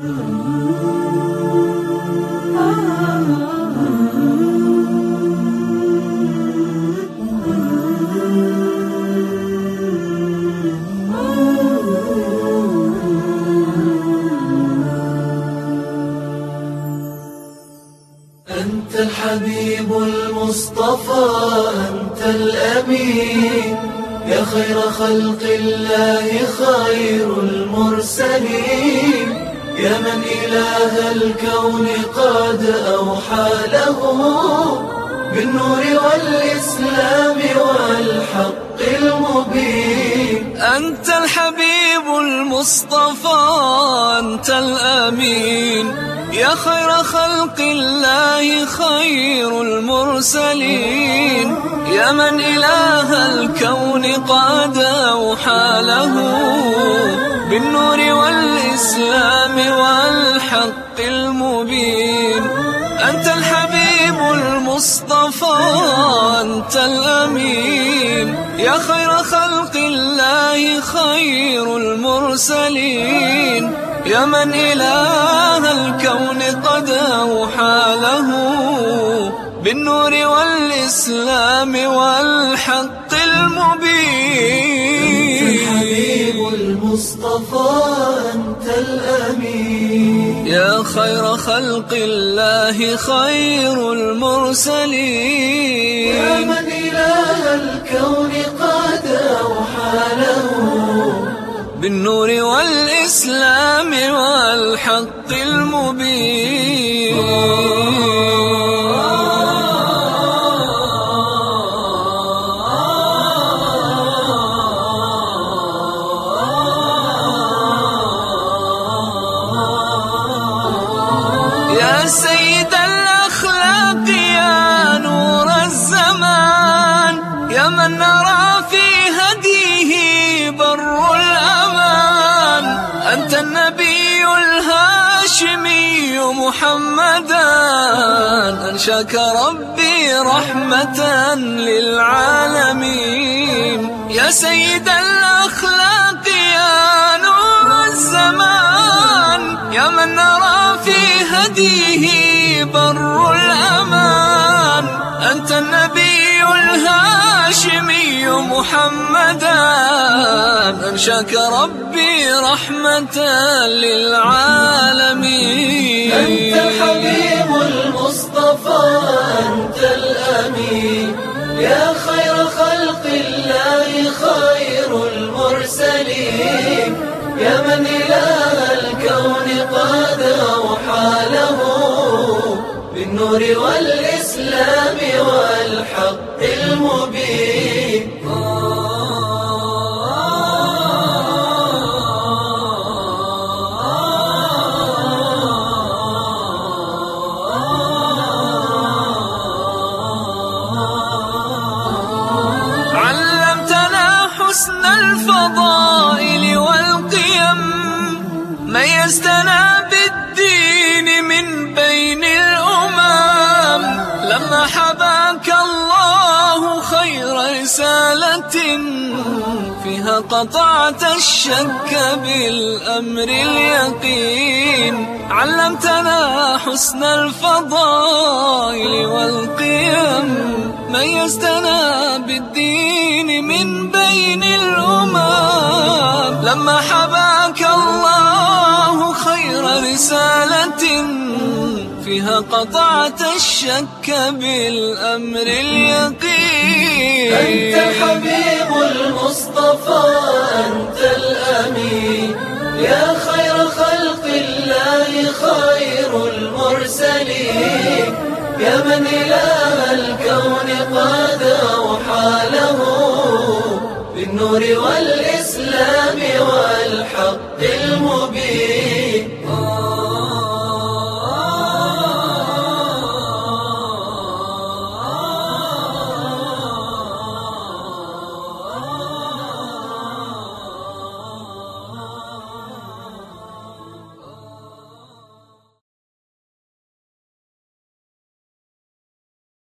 أنت الحبيب المصطفى أنت الأمين. يا خير خلق الله خير المرسلين. يا من إله الكون قد أوحى له بالنور والإسلام والحق المبين. أنت الحبيب المصطفى، أنت الأمين. يا خير خلق الله خير المرسلين. يا من إله الكون قد أوحى له الحبيب المصطفى، أنت الأمين. يا خير خلق الله، خير المرسلين. يا من إله الكون قد أوحى له. بالنور والإسلام والحق المبين. أنت الحبيب المصطفى، أنت الأمين. يا خير خلق الله خير المرسلين. يا من إله الكون قد أوحى له. بالنور والإسلام والحق المبين. سيد الأخلاق يا نور الزمان يا من نرى في هديه بر الأمان أنت النبي الهاشمي محمدا أنشاك ربي رحمة للعالمين يا سيد الأخلاق هديه بر الأمان. أنت النبي الهاشمي محمدا. أنشاك ربي رحمة للعالمين. أنت الحبيب المصطفى، أنت الأمين. يا خير خلق الله خير المرسلين. يا من إله الكون قد أوحى له بالنور والإسلام والحق المبين. ميزتنا بالدين من بين الأمم. لما حباك الله خير رسالة فيها قطعت الشك بالأمر اليقين. علمتنا حسن الفضائل والقيم. ميزتنا بالدين من بين الأمم. لما حباك الله خير رسالة فيها قطعت الشك بالأمر اليقين. أنت الحبيب المصطفى، أنت الأمين. يا خير خلق الله، خير المرسلين. يا من إله الكون قد أوحى له بالنور والإسلام والحق.